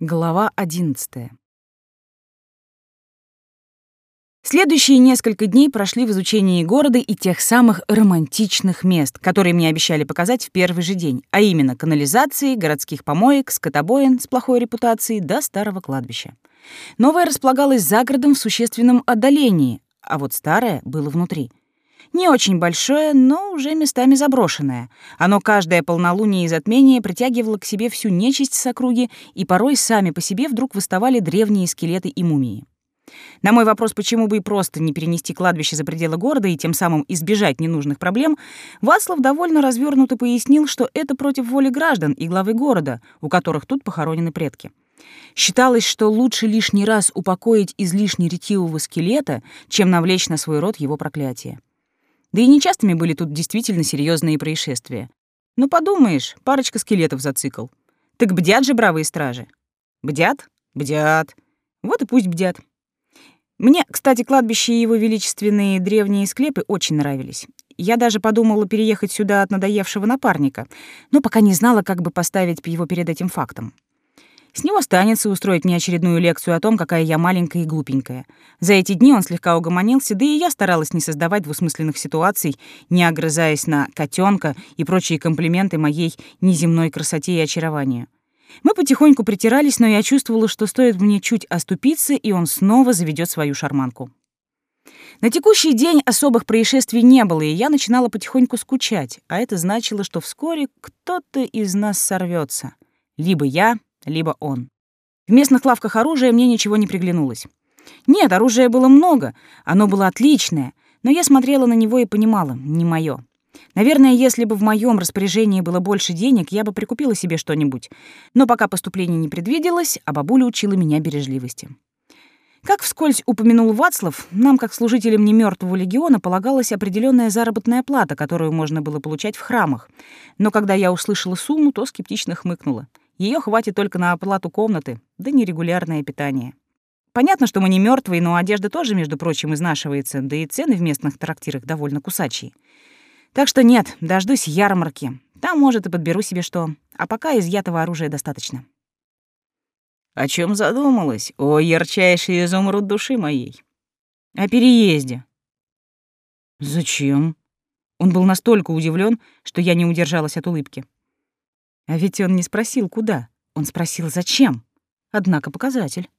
Глава 11. Следующие несколько дней прошли в изучении города и тех самых романтичных мест, которые мне обещали показать в первый же день, а именно канализации, городских помоек, скотобоин с плохой репутацией до старого кладбища. Новое располагалось за городом в существенном отдалении, а вот старое было внутри — не очень большое, но уже местами заброшенное. Оно каждое полнолуние и затмение притягивало к себе всю нечисть с округи, и порой сами по себе вдруг выставали древние скелеты и мумии. На мой вопрос, почему бы и просто не перенести кладбище за пределы города и тем самым избежать ненужных проблем, Вацлав довольно развернуто пояснил, что это против воли граждан и главы города, у которых тут похоронены предки. Считалось, что лучше лишний раз упокоить излишне ретивого скелета, чем навлечь на свой род его проклятие. Да и нечастыми были тут действительно серьезные происшествия. Ну, подумаешь, парочка скелетов за цикл. Так бдят же бравые стражи. Бдят? Бдят. Вот и пусть бдят. Мне, кстати, кладбище и его величественные древние склепы очень нравились. Я даже подумала переехать сюда от надоевшего напарника, но пока не знала, как бы поставить его перед этим фактом. С него станется устроить мне очередную лекцию о том, какая я маленькая и глупенькая. За эти дни он слегка угомонился, да и я старалась не создавать двусмысленных ситуаций, не огрызаясь на котенка и прочие комплименты моей неземной красоте и очарованию. Мы потихоньку притирались, но я чувствовала, что стоит мне чуть оступиться, и он снова заведет свою шарманку. На текущий день особых происшествий не было, и я начинала потихоньку скучать, а это значило, что вскоре кто-то из нас сорвется. Либо я, либо он. В местных лавках оружия мне ничего не приглянулось. Нет, оружия было много, оно было отличное, но я смотрела на него и понимала, не мое. Наверное, если бы в моем распоряжении было больше денег, я бы прикупила себе что-нибудь. Но пока поступление не предвиделось, а бабуля учила меня бережливости. Как вскользь упомянул Вацлав, нам, как служителям немертвого легиона, полагалась определенная заработная плата, которую можно было получать в храмах. Но когда я услышала сумму, то скептично хмыкнула. Ее хватит только на оплату комнаты, да нерегулярное питание. Понятно, что мы не мертвые, но одежда тоже, между прочим, изнашивается, да и цены в местных трактирах довольно кусачие. Так что нет, дождусь ярмарки. Там, может, и подберу себе что. А пока изъятого оружия достаточно. О чем задумалась? О, ярчайший изумруд души моей. О переезде. Зачем? Он был настолько удивлен, что я не удержалась от улыбки. А ведь он не спросил, куда. Он спросил, зачем. Однако показатель.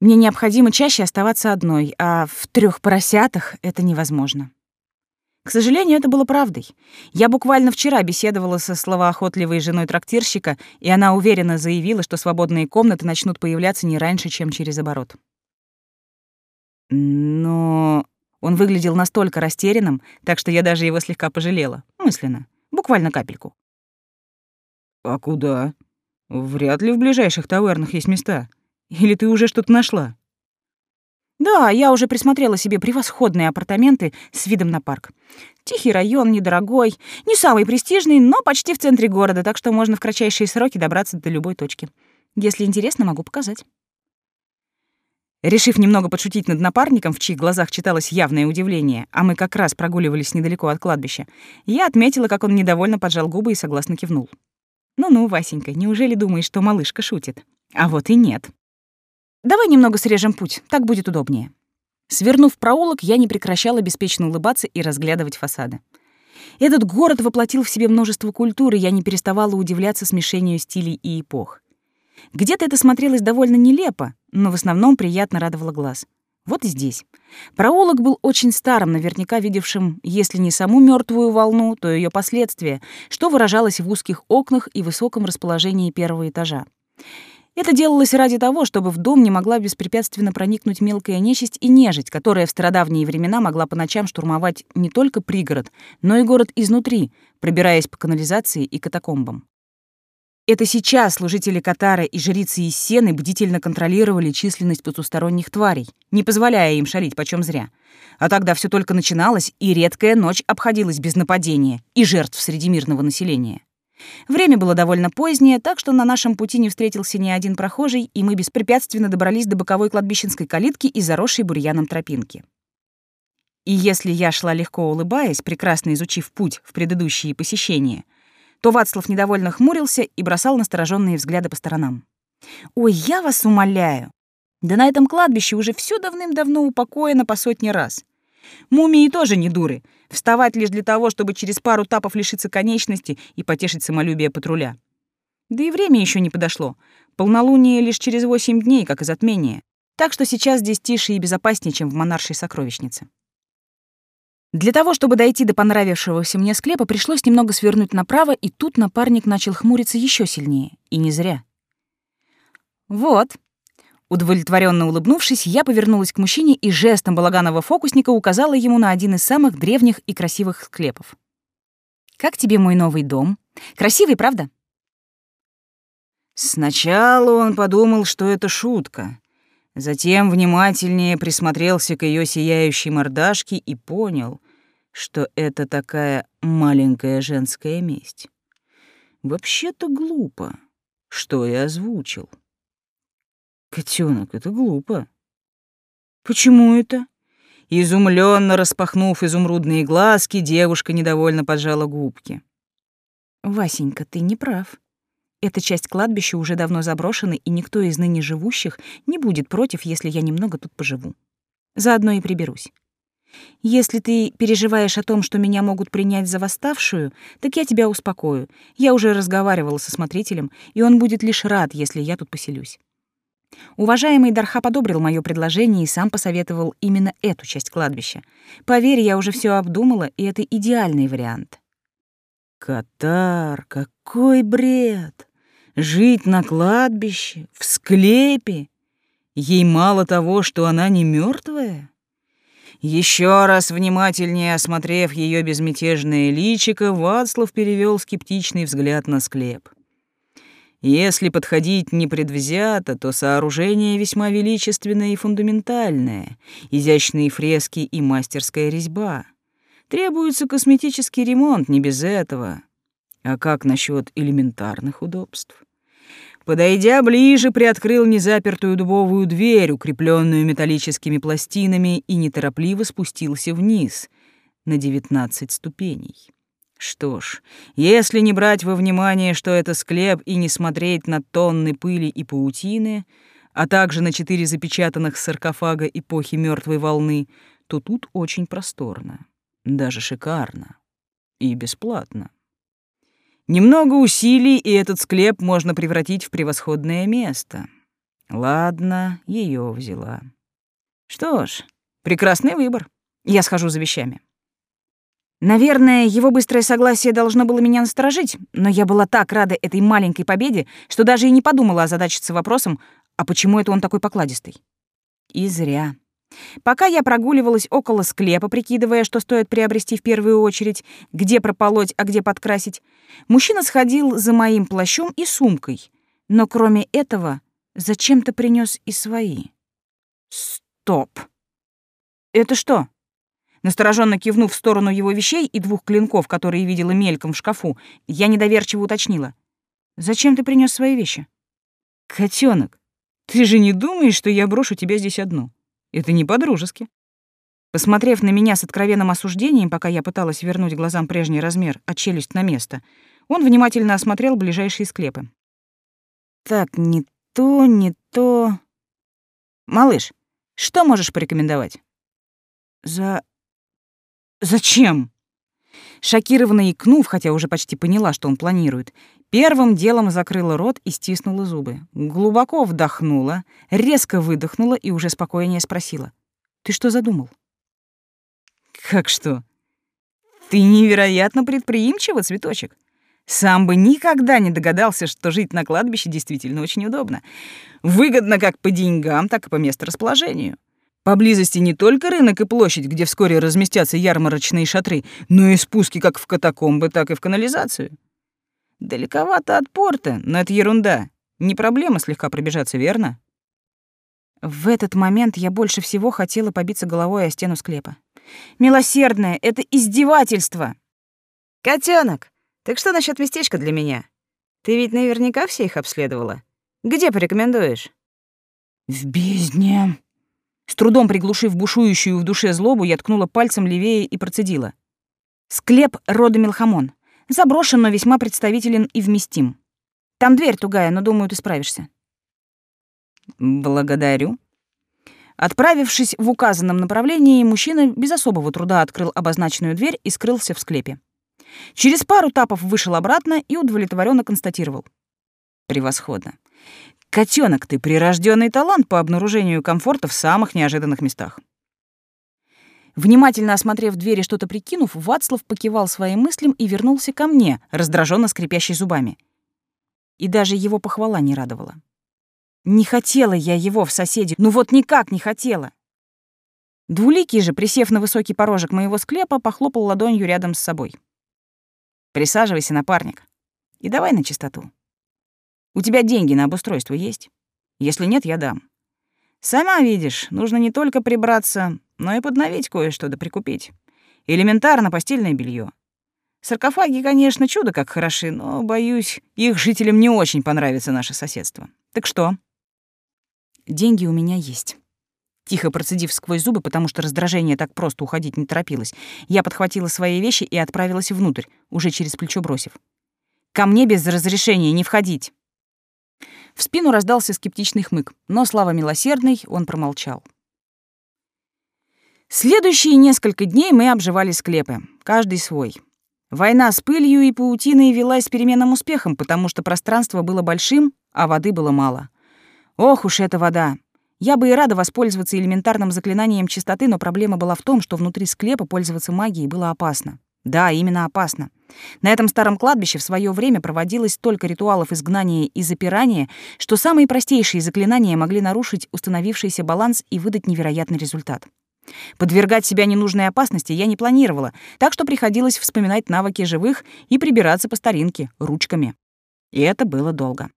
Мне необходимо чаще оставаться одной, а в трех поросятах это невозможно. К сожалению, это было правдой. Я буквально вчера беседовала со словоохотливой женой трактирщика, и она уверенно заявила, что свободные комнаты начнут появляться не раньше, чем через оборот. Но он выглядел настолько растерянным, так что я даже его слегка пожалела, мысленно, буквально капельку. «А куда? Вряд ли в ближайших тавернах есть места. Или ты уже что-то нашла?» «Да, я уже присмотрела себе превосходные апартаменты с видом на парк. Тихий район, недорогой, не самый престижный, но почти в центре города, так что можно в кратчайшие сроки добраться до любой точки. Если интересно, могу показать». Решив немного подшутить над напарником, в чьих глазах читалось явное удивление, а мы как раз прогуливались недалеко от кладбища, я отметила, как он недовольно поджал губы и согласно кивнул. «Ну-ну, Васенька, неужели думаешь, что малышка шутит? А вот и нет. Давай немного срежем путь, так будет удобнее». Свернув проулок, я не прекращала беспечно улыбаться и разглядывать фасады. Этот город воплотил в себе множество культур, и я не переставала удивляться смешению стилей и эпох. Где-то это смотрелось довольно нелепо, но в основном приятно радовало глаз. Вот здесь. Проулок был очень старым, наверняка видевшим, если не саму мертвую волну, то ее последствия, что выражалось в узких окнах и высоком расположении первого этажа. Это делалось ради того, чтобы в дом не могла беспрепятственно проникнуть мелкая нечисть и нежить, которая в стародавние времена могла по ночам штурмовать не только пригород, но и город изнутри, пробираясь по канализации и катакомбам. Это сейчас служители Катара и жрицы из бдительно контролировали численность потусторонних тварей, не позволяя им шалить почем зря. А тогда все только начиналось, и редкая ночь обходилась без нападения и жертв среди мирного населения. Время было довольно позднее, так что на нашем пути не встретился ни один прохожий, и мы беспрепятственно добрались до боковой кладбищенской калитки и заросшей бурьяном тропинки. И если я шла легко улыбаясь, прекрасно изучив путь в предыдущие посещения — то Вацлав недовольно хмурился и бросал настороженные взгляды по сторонам. «Ой, я вас умоляю! Да на этом кладбище уже все давным-давно упокоено по сотни раз. Мумии тоже не дуры. Вставать лишь для того, чтобы через пару тапов лишиться конечности и потешить самолюбие патруля. Да и время еще не подошло. Полнолуние лишь через восемь дней, как и затмение. Так что сейчас здесь тише и безопаснее, чем в монаршей сокровищнице. Для того, чтобы дойти до понравившегося мне склепа, пришлось немного свернуть направо, и тут напарник начал хмуриться еще сильнее. И не зря. «Вот». Удовлетворенно улыбнувшись, я повернулась к мужчине и жестом балаганного фокусника указала ему на один из самых древних и красивых склепов. «Как тебе мой новый дом? Красивый, правда?» Сначала он подумал, что это шутка. Затем внимательнее присмотрелся к ее сияющей мордашке и понял, что это такая маленькая женская месть. Вообще-то глупо, что я озвучил. Котенок, это глупо. Почему это? Изумленно распахнув изумрудные глазки, девушка недовольно поджала губки. Васенька, ты не прав. Эта часть кладбища уже давно заброшена, и никто из ныне живущих не будет против, если я немного тут поживу. Заодно и приберусь. Если ты переживаешь о том, что меня могут принять за восставшую, так я тебя успокою. Я уже разговаривала со смотрителем, и он будет лишь рад, если я тут поселюсь. Уважаемый Дарха подобрил мое предложение и сам посоветовал именно эту часть кладбища. Поверь, я уже все обдумала, и это идеальный вариант. Катар, какой бред! Жить на кладбище, в склепе? Ей мало того, что она не мертвая? Еще раз внимательнее осмотрев ее безмятежное личико, Вацлав перевел скептичный взгляд на склеп. Если подходить непредвзято, то сооружение весьма величественное и фундаментальное, изящные фрески и мастерская резьба. Требуется косметический ремонт, не без этого. А как насчет элементарных удобств? Подойдя ближе, приоткрыл незапертую дубовую дверь, укрепленную металлическими пластинами, и неторопливо спустился вниз на девятнадцать ступеней. Что ж, если не брать во внимание, что это склеп, и не смотреть на тонны пыли и паутины, а также на четыре запечатанных саркофага эпохи мертвой волны, то тут очень просторно, даже шикарно и бесплатно. Немного усилий, и этот склеп можно превратить в превосходное место. Ладно, ее взяла. Что ж, прекрасный выбор. Я схожу за вещами. Наверное, его быстрое согласие должно было меня насторожить, но я была так рада этой маленькой победе, что даже и не подумала озадачиться вопросом, а почему это он такой покладистый. И зря. Пока я прогуливалась около склепа, прикидывая, что стоит приобрести в первую очередь, где прополоть, а где подкрасить, мужчина сходил за моим плащом и сумкой, но кроме этого зачем-то принес и свои. Стоп. Это что? Настороженно кивнув в сторону его вещей и двух клинков, которые видела мельком в шкафу, я недоверчиво уточнила. «Зачем ты принес свои вещи?» Котенок, ты же не думаешь, что я брошу тебя здесь одну? Это не по-дружески». Посмотрев на меня с откровенным осуждением, пока я пыталась вернуть глазам прежний размер, а челюсть на место, он внимательно осмотрел ближайшие склепы. «Так, не то, не то...» «Малыш, что можешь порекомендовать?» «За... Зачем? Шокированно икнув, хотя уже почти поняла, что он планирует, первым делом закрыла рот и стиснула зубы. Глубоко вдохнула, резко выдохнула и уже спокойнее спросила. «Ты что задумал?» «Как что? Ты невероятно предприимчива, цветочек. Сам бы никогда не догадался, что жить на кладбище действительно очень удобно. Выгодно как по деньгам, так и по месторасположению. Поблизости не только рынок и площадь, где вскоре разместятся ярмарочные шатры, но и спуски как в катакомбы, так и в канализацию. Далековато от порта, но это ерунда. Не проблема слегка пробежаться, верно? В этот момент я больше всего хотела побиться головой о стену склепа. Милосердное, это издевательство. Котенок, так что насчет местечка для меня? Ты ведь наверняка все их обследовала. Где порекомендуешь? В бездне, с трудом приглушив бушующую в душе злобу, я ткнула пальцем левее и процедила. «Склеп рода Мелхамон. Заброшен, но весьма представителен и вместим. Там дверь тугая, но, думаю, ты справишься. Благодарю. Отправившись в указанном направлении, мужчина без особого труда открыл обозначенную дверь и скрылся в склепе. Через пару тапов вышел обратно и удовлетворенно констатировал. Превосходно. Котенок, ты прирожденный талант по обнаружению комфорта в самых неожиданных местах. Внимательно осмотрев дверь и что-то прикинув, Вацлав покивал своим мыслям и вернулся ко мне, раздраженно скрипящий зубами. И даже его похвала не радовала. Не хотела я его в соседи, ну вот никак не хотела. Двуликий же, присев на высокий порожек моего склепа, похлопал ладонью рядом с собой. «Присаживайся, напарник, и давай на чистоту. У тебя деньги на обустройство есть? Если нет, я дам. Сама видишь, нужно не только прибраться, но и подновить кое-что да прикупить. Элементарно постельное белье. Саркофаги, конечно, чудо как хороши, но, боюсь, их жителям не очень понравится наше соседство. Так что? Деньги у меня есть. Тихо процедив сквозь зубы, потому что раздражение так просто уходить не торопилось, я подхватила свои вещи и отправилась внутрь, уже через плечо бросив. «Ко мне без разрешения не входить!» В спину раздался скептичный хмык, но, слава милосердной, он промолчал. Следующие несколько дней мы обживали склепы, каждый свой. Война с пылью и паутиной велась переменным успехом, потому что пространство было большим, а воды было мало. Ох уж эта вода! Я бы и рада воспользоваться элементарным заклинанием чистоты, но проблема была в том, что внутри склепа пользоваться магией было опасно. Да, именно опасно. На этом старом кладбище в свое время проводилось столько ритуалов изгнания и запирания, что самые простейшие заклинания могли нарушить установившийся баланс и выдать невероятный результат. Подвергать себя ненужной опасности я не планировала, так что приходилось вспоминать навыки живых и прибираться по старинке, ручками. И это было долго.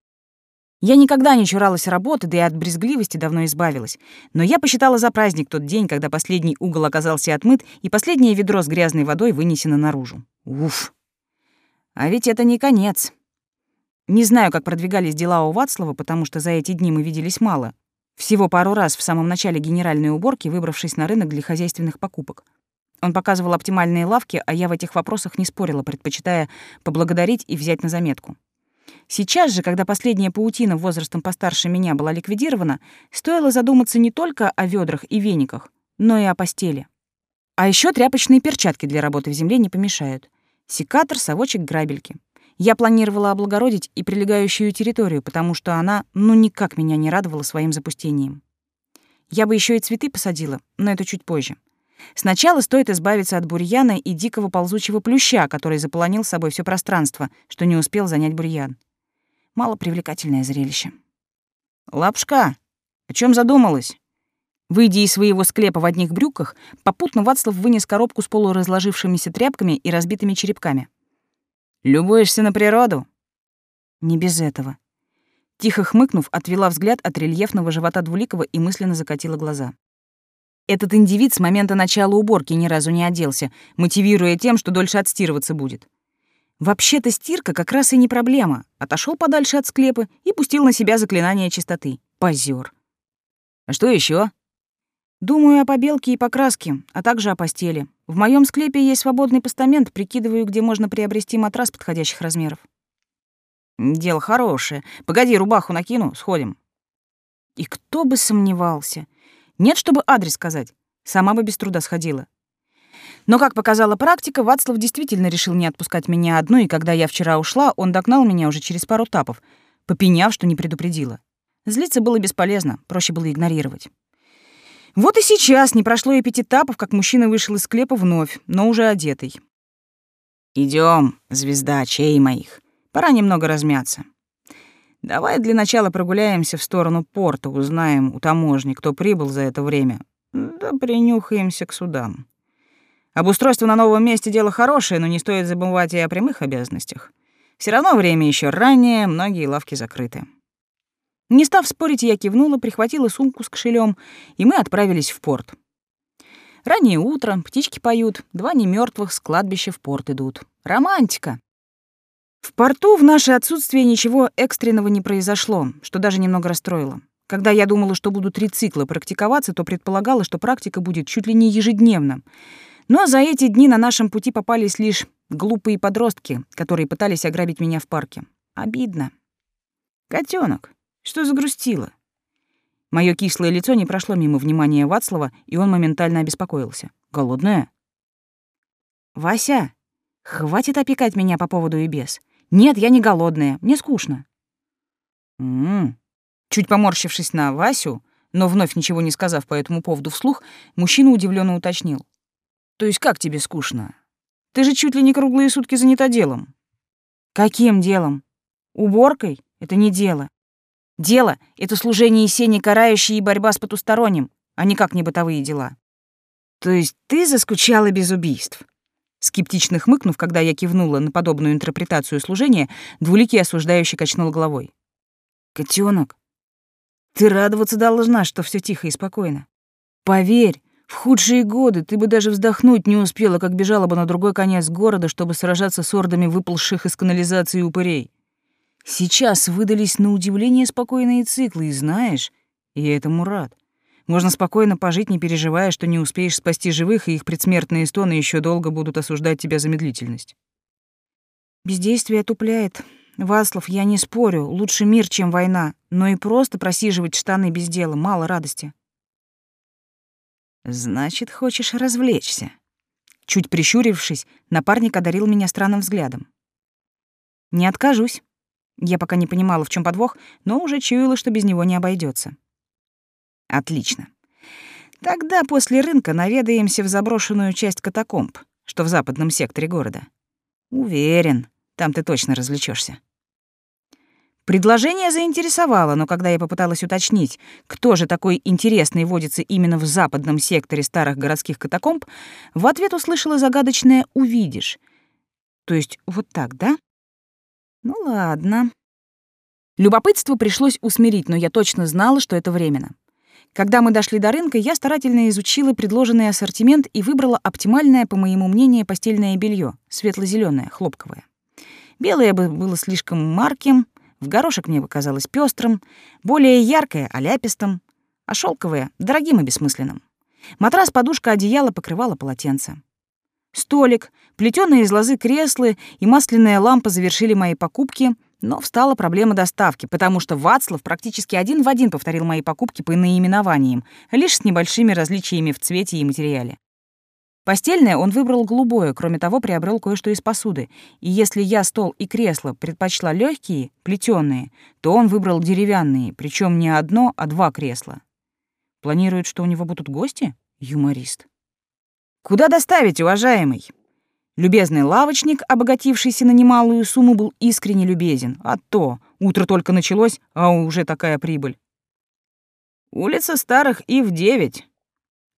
Я никогда не чуралась работы, да и от брезгливости давно избавилась. Но я посчитала за праздник тот день, когда последний угол оказался отмыт и последнее ведро с грязной водой вынесено наружу. Уф! А ведь это не конец. Не знаю, как продвигались дела у Вацлава, потому что за эти дни мы виделись мало. Всего пару раз в самом начале генеральной уборки, выбравшись на рынок для хозяйственных покупок. Он показывал оптимальные лавки, а я в этих вопросах не спорила, предпочитая поблагодарить и взять на заметку. Сейчас же, когда последняя паутина возрастом постарше меня была ликвидирована, стоило задуматься не только о ведрах и вениках, но и о постели. А еще тряпочные перчатки для работы в земле не помешают. Секатор, совочек, грабельки. Я планировала облагородить и прилегающую территорию, потому что она ну никак меня не радовала своим запустением. Я бы еще и цветы посадила, но это чуть позже. Сначала стоит избавиться от бурьяна и дикого ползучего плюща, который заполонил собой все пространство, что не успел занять бурьян. Мало привлекательное зрелище. «Лапшка, о чем задумалась?» Выйдя из своего склепа в одних брюках, попутно Вацлав вынес коробку с полуразложившимися тряпками и разбитыми черепками. «Любуешься на природу?» «Не без этого». Тихо хмыкнув, отвела взгляд от рельефного живота Двуликова и мысленно закатила глаза. Этот индивид с момента начала уборки ни разу не оделся, мотивируя тем, что дольше отстирываться будет. Вообще-то стирка как раз и не проблема. Отошел подальше от склепа и пустил на себя заклинание чистоты. Позер. А что еще? Думаю о побелке и покраске, а также о постели. В моем склепе есть свободный постамент, прикидываю, где можно приобрести матрас подходящих размеров. Дело хорошее. Погоди, рубаху накину, сходим. И кто бы сомневался. Нет, чтобы адрес сказать. Сама бы без труда сходила. Но, как показала практика, Вацлав действительно решил не отпускать меня одну, и когда я вчера ушла, он догнал меня уже через пару тапов, попеняв, что не предупредила. Злиться было бесполезно, проще было игнорировать. Вот и сейчас не прошло и пяти тапов, как мужчина вышел из склепа вновь, но уже одетый. Идем, звезда чей моих. Пора немного размяться. Давай для начала прогуляемся в сторону порта, узнаем у таможни, кто прибыл за это время. Да принюхаемся к судам. Обустройство на новом месте — дело хорошее, но не стоит забывать и о прямых обязанностях. Все равно время еще раннее, многие лавки закрыты. Не став спорить, я кивнула, прихватила сумку с кошелем, и мы отправились в порт. Раннее утро, птички поют, два немертвых с кладбища в порт идут. Романтика. В порту в наше отсутствие ничего экстренного не произошло, что даже немного расстроило. Когда я думала, что буду три цикла практиковаться, то предполагала, что практика будет чуть ли не ежедневно — но за эти дни на нашем пути попались лишь Глупые подростки, которые пытались ограбить меня в парке. Обидно. Котенок, что загрустило? Моё кислое лицо не прошло мимо внимания Вацлава, и он моментально обеспокоился. Голодная? Вася, хватит опекать меня по поводу и без. Нет, я не голодная, мне скучно. М, -м, -м. Чуть поморщившись на Васю, но вновь ничего не сказав по этому поводу вслух, мужчина удивленно уточнил: "То есть как тебе скучно? Ты же чуть ли не круглые сутки занята делом". "Каким делом? Уборкой? Это не дело. Дело — это служение Есени карающей и борьба с потусторонним, а никак не бытовые дела. То есть ты заскучала без убийств? Скептично хмыкнув, когда я кивнула на подобную интерпретацию служения, двуликий осуждающий качнул головой. Котенок, ты радоваться должна, что все тихо и спокойно. Поверь, в худшие годы ты бы даже вздохнуть не успела, как бежала бы на другой конец города, чтобы сражаться с ордами выползших из канализации упырей. Сейчас выдались на удивление спокойные циклы, и знаешь, я этому рад. Можно спокойно пожить, не переживая, что не успеешь спасти живых, и их предсмертные стоны еще долго будут осуждать тебя за медлительность. Бездействие отупляет. Васлов, я не спорю, лучше мир, чем война, но и просто просиживать штаны без дела мало радости. Значит, хочешь развлечься? Чуть прищурившись, напарник одарил меня странным взглядом. Не откажусь. Я пока не понимала, в чем подвох, но уже чуяла, что без него не обойдется. Отлично. Тогда после рынка наведаемся в заброшенную часть катакомб, что в западном секторе города. Уверен, там ты точно развлечешься. Предложение заинтересовало, но когда я попыталась уточнить, кто же такой интересный водится именно в западном секторе старых городских катакомб, в ответ услышала загадочное «увидишь». То есть вот так, да? Ну ладно. Любопытство пришлось усмирить, но я точно знала, что это временно. Когда мы дошли до рынка, я старательно изучила предложенный ассортимент и выбрала оптимальное, по моему мнению, постельное белье, светло зеленое хлопковое. Белое бы было слишком марким, в горошек мне показалось пестрым, более яркое — оляпистым, а шелковое — дорогим и бессмысленным. Матрас, подушка, одеяло покрывало полотенце. Столик, плетёные из лозы кресла и масляная лампа завершили мои покупки, но встала проблема доставки, потому что Вацлав практически один в один повторил мои покупки по наименованиям, лишь с небольшими различиями в цвете и материале. Постельное он выбрал голубое, кроме того, приобрел кое-что из посуды. И если я стол и кресло предпочла легкие, плетёные, то он выбрал деревянные, причем не одно, а два кресла. Планирует, что у него будут гости? Юморист. «Куда доставить, уважаемый?» Любезный лавочник, обогатившийся на немалую сумму, был искренне любезен. А то, утро только началось, а уже такая прибыль. «Улица Старых Ив, 9.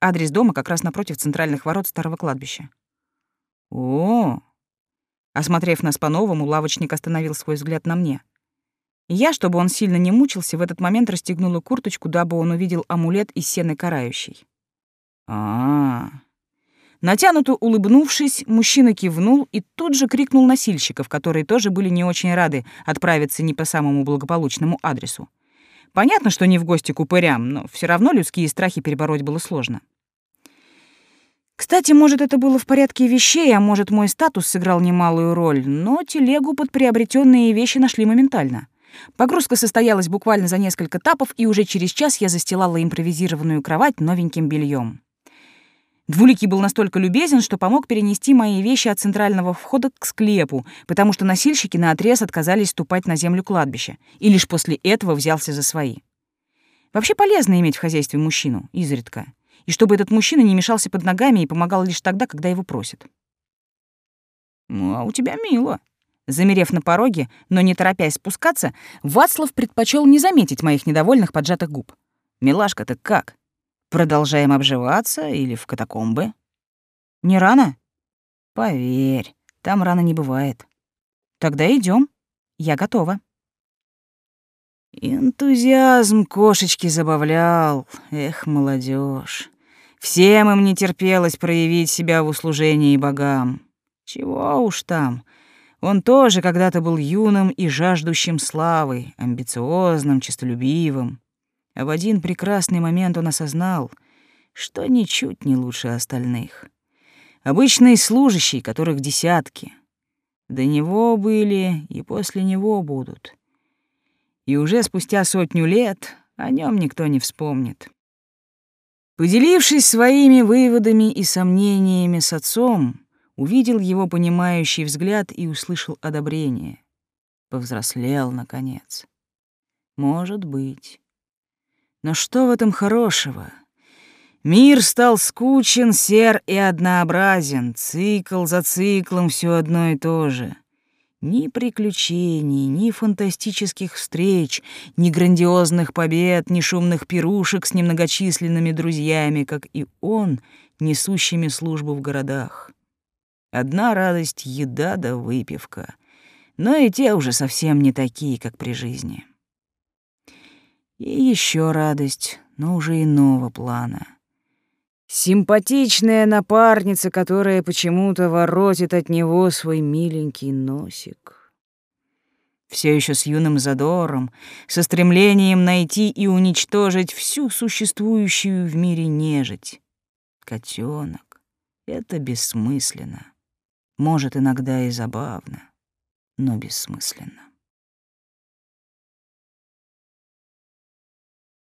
Адрес дома как раз напротив центральных ворот старого кладбища. О! Осмотрев нас по-новому, лавочник остановил свой взгляд на мне. Я, чтобы он сильно не мучился, в этот момент расстегнула курточку, дабы он увидел амулет из сены карающей. А, -а, а Натянуто улыбнувшись, мужчина кивнул и тут же крикнул носильщиков, которые тоже были не очень рады отправиться не по самому благополучному адресу. Понятно, что не в гости к упырям, но все равно людские страхи перебороть было сложно. Кстати, может, это было в порядке вещей, а может, мой статус сыграл немалую роль, но телегу под приобретенные вещи нашли моментально. Погрузка состоялась буквально за несколько тапов, и уже через час я застилала импровизированную кровать новеньким бельем. Двуликий был настолько любезен, что помог перенести мои вещи от центрального входа к склепу, потому что носильщики наотрез отказались ступать на землю кладбища, и лишь после этого взялся за свои. Вообще полезно иметь в хозяйстве мужчину, изредка и чтобы этот мужчина не мешался под ногами и помогал лишь тогда, когда его просят. «Ну, а у тебя мило». Замерев на пороге, но не торопясь спускаться, Вацлав предпочел не заметить моих недовольных поджатых губ. «Милашка, ты как? Продолжаем обживаться или в катакомбы?» «Не рано?» «Поверь, там рано не бывает». «Тогда идем. Я готова». Энтузиазм кошечки забавлял. Эх, молодежь. Всем им не терпелось проявить себя в услужении богам. Чего уж там. Он тоже когда-то был юным и жаждущим славы, амбициозным, честолюбивым. А в один прекрасный момент он осознал, что ничуть не лучше остальных. Обычный служащий, которых десятки, До него были и после него будут. И уже спустя сотню лет о нем никто не вспомнит. Поделившись своими выводами и сомнениями с отцом, увидел его понимающий взгляд и услышал одобрение. Повзрослел, наконец. Может быть. Но что в этом хорошего? Мир стал скучен, сер и однообразен, цикл за циклом все одно и то же. Ни приключений, ни фантастических встреч, ни грандиозных побед, ни шумных пирушек с немногочисленными друзьями, как и он, несущими службу в городах. Одна радость — еда да выпивка. Но и те уже совсем не такие, как при жизни. И еще радость, но уже иного плана — Симпатичная напарница, которая почему-то воротит от него свой миленький носик. Все еще с юным задором, со стремлением найти и уничтожить всю существующую в мире нежить. Котенок — это бессмысленно. Может, иногда и забавно, но бессмысленно.